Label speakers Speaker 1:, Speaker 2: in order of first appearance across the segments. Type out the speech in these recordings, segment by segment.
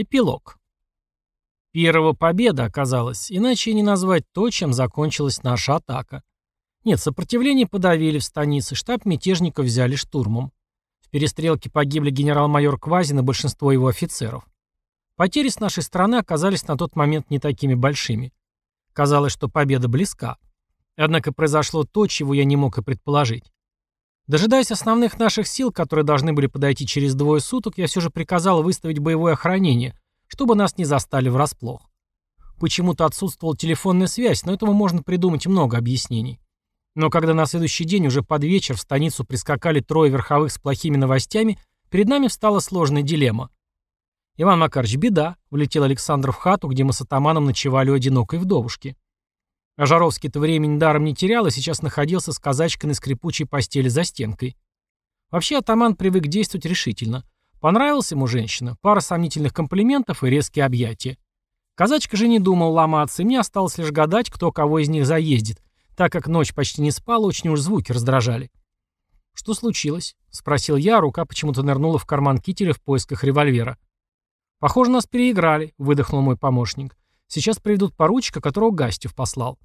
Speaker 1: Эпилог. Первого победа оказалась, иначе не назвать то, чем закончилась наша атака. Нет, сопротивление подавили в станице, штаб мятежников взяли штурмом. В перестрелке погибли генерал-майор Квазин и большинство его офицеров. Потери с нашей стороны оказались на тот момент не такими большими. Казалось, что победа близка. Однако произошло то, чего я не мог и предположить. Дожидаясь основных наших сил, которые должны были подойти через двое суток, я все же приказал выставить боевое охранение, чтобы нас не застали врасплох. Почему-то отсутствовала телефонная связь, но этому можно придумать много объяснений. Но когда на следующий день уже под вечер в станицу прискакали трое верховых с плохими новостями, перед нами встала сложная дилемма. «Иван Макарович, беда», — влетел Александр в хату, где мы с атаманом ночевали у одинокой вдовушки. А Жаровский-то времени даром не терял и сейчас находился с казачкой на скрипучей постели за стенкой. Вообще атаман привык действовать решительно. Понравилась ему женщина, пара сомнительных комплиментов и резкие объятия. Казачка же не думал ломаться, и мне осталось лишь гадать, кто кого из них заездит, так как ночь почти не спала, очень уж звуки раздражали. «Что случилось?» — спросил я, рука почему-то нырнула в карман кителя в поисках револьвера. «Похоже, нас переиграли», — выдохнул мой помощник. «Сейчас приведут поручика, которого Гастев послал».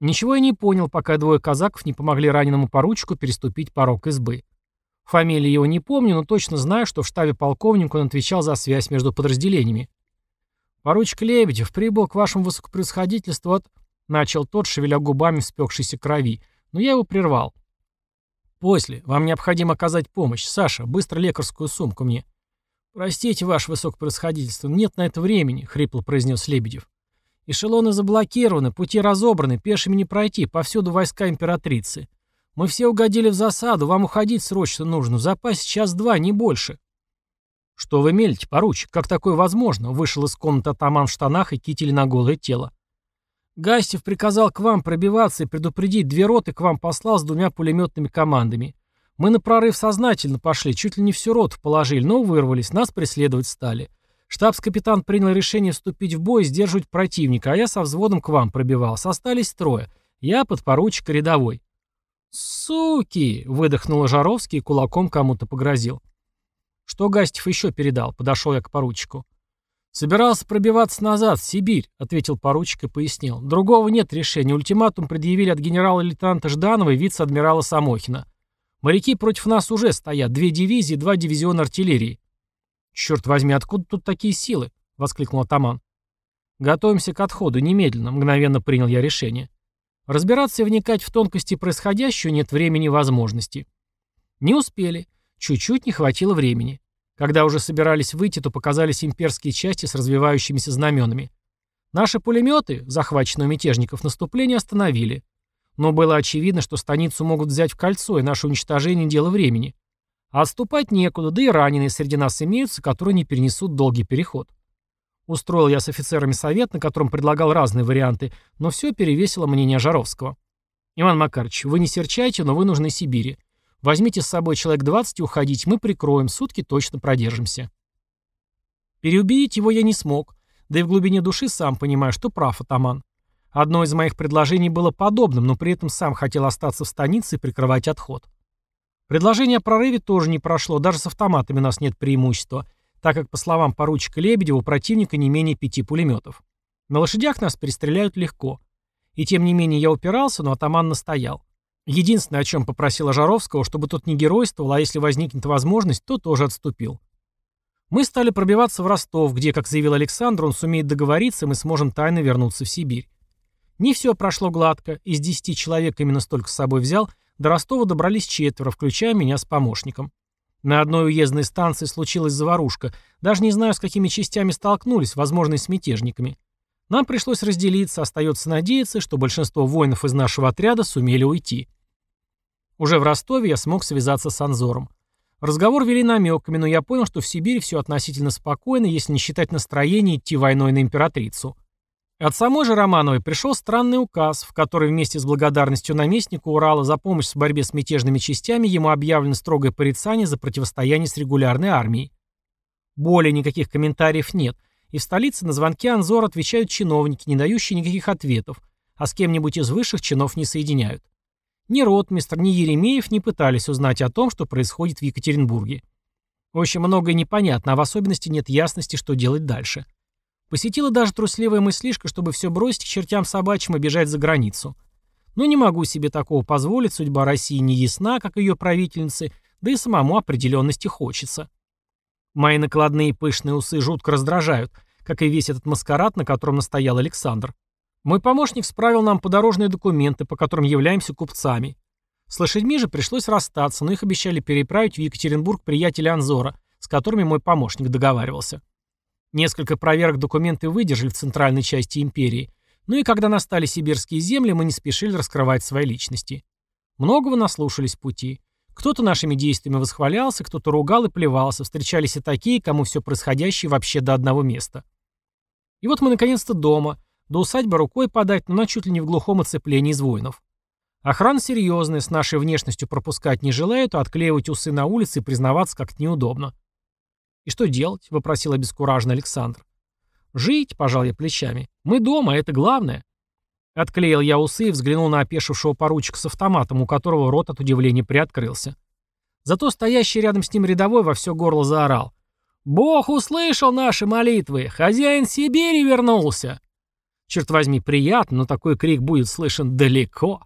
Speaker 1: Ничего я не понял, пока двое казаков не помогли раненому поручику переступить порог избы. Фамилии его не помню, но точно знаю, что в штабе полковника он отвечал за связь между подразделениями. «Поручик Лебедев прибыл к вашему высокопревосходительству от...» Начал тот, шевеля губами в спекшейся крови, но я его прервал. «После. Вам необходимо оказать помощь. Саша, быстро лекарскую сумку мне». «Простите, ваше высокопревосходительство, нет на это времени», — хрипло произнес Лебедев. Эшелоны заблокированы, пути разобраны, пешими не пройти, повсюду войска императрицы. Мы все угодили в засаду, вам уходить срочно нужно, в запасе час-два, не больше. Что вы мелите, поручик, как такое возможно? Вышел из комнаты атаман в штанах и китель на голое тело. Гастев приказал к вам пробиваться и предупредить, две роты к вам послал с двумя пулеметными командами. Мы на прорыв сознательно пошли, чуть ли не всю роту положили, но вырвались, нас преследовать стали. Штабс-капитан принял решение вступить в бой и сдерживать противника, а я со взводом к вам пробивался. Остались трое. Я, подпоручик рядовой. «Суки!» — выдохнул Жаровский и кулаком кому-то погрозил. «Что Гастев еще передал?» — подошел я к поручику. «Собирался пробиваться назад, в Сибирь», — ответил поручик и пояснил. «Другого нет решения. Ультиматум предъявили от генерала-лейтенанта Жданова и вице-адмирала Самохина. Моряки против нас уже стоят. Две дивизии, два дивизиона артиллерии. «Черт возьми, откуда тут такие силы?» — воскликнул атаман. «Готовимся к отходу, немедленно», — мгновенно принял я решение. Разбираться и вникать в тонкости происходящего нет времени и возможности. Не успели. Чуть-чуть не хватило времени. Когда уже собирались выйти, то показались имперские части с развивающимися знаменами. Наши пулеметы, захваченные у мятежников наступление, остановили. Но было очевидно, что станицу могут взять в кольцо, и наше уничтожение – дело времени. А отступать некуда, да и раненые среди нас имеются, которые не перенесут долгий переход. Устроил я с офицерами совет, на котором предлагал разные варианты, но все перевесило мнение Жаровского. «Иван Макарович, вы не серчайте, но вы нужны Сибири. Возьмите с собой человек 20 и уходите, мы прикроем, сутки точно продержимся». Переубедить его я не смог, да и в глубине души сам понимаю, что прав атаман. Одно из моих предложений было подобным, но при этом сам хотел остаться в станице и прикрывать отход. Предложение о прорыве тоже не прошло, даже с автоматами у нас нет преимущества, так как, по словам поручика Лебедева, у противника не менее пяти пулеметов. На лошадях нас перестреляют легко. И тем не менее я упирался, но атаман настоял. Единственное, о чем попросил Ожаровского, чтобы тот не геройствовал, а если возникнет возможность, то тоже отступил. Мы стали пробиваться в Ростов, где, как заявил Александр, он сумеет договориться, и мы сможем тайно вернуться в Сибирь. Не все прошло гладко, из десяти человек именно столько с собой взял, до Ростова добрались четверо, включая меня с помощником. На одной уездной станции случилась заварушка. Даже не знаю, с какими частями столкнулись, возможно, с мятежниками. Нам пришлось разделиться, остается надеяться, что большинство воинов из нашего отряда сумели уйти. Уже в Ростове я смог связаться с Анзором. Разговор вели намеками, но я понял, что в Сибири все относительно спокойно, если не считать настроение идти войной на императрицу. От самой же Романовой пришел странный указ, в который вместе с благодарностью наместнику Урала за помощь в борьбе с мятежными частями ему объявлено строгое порицание за противостояние с регулярной армией. Более никаких комментариев нет, и в столице на звонки Анзор отвечают чиновники, не дающие никаких ответов, а с кем-нибудь из высших чинов не соединяют. Ни ротмистр, ни Еремеев не пытались узнать о том, что происходит в Екатеринбурге. В общем, многое непонятно, а в особенности нет ясности, что делать дальше. Посетила даже трусливая мыслишка, чтобы все бросить к чертям собачьим и бежать за границу. Но не могу себе такого позволить, судьба России не ясна, как ее правительницы, да и самому определенности хочется. Мои накладные пышные усы жутко раздражают, как и весь этот маскарад, на котором настоял Александр. Мой помощник справил нам подорожные документы, по которым являемся купцами. С лошадьми же пришлось расстаться, но их обещали переправить в Екатеринбург приятели Анзора, с которыми мой помощник договаривался. Несколько проверок документы выдержали в центральной части империи, ну и когда настали сибирские земли, мы не спешили раскрывать свои личности. Многого наслушались пути. Кто-то нашими действиями восхвалялся, кто-то ругал и плевался, встречались и такие, кому все происходящее вообще до одного места. И вот мы наконец-то дома, до усадьбы рукой подать, но на чуть ли не в глухом оцеплении из воинов. Охрана серьезная, с нашей внешностью пропускать не желают, а отклеивать усы на улице и признаваться как-то неудобно. «И что делать?» — вопросил обескураженный Александр. «Жить», — пожал я плечами. «Мы дома, это главное». Отклеил я усы и взглянул на опешившего поручика с автоматом, у которого рот от удивления приоткрылся. Зато стоящий рядом с ним рядовой во все горло заорал. «Бог услышал наши молитвы! Хозяин Сибири вернулся!» Черт возьми, приятно, но такой крик будет слышен далеко.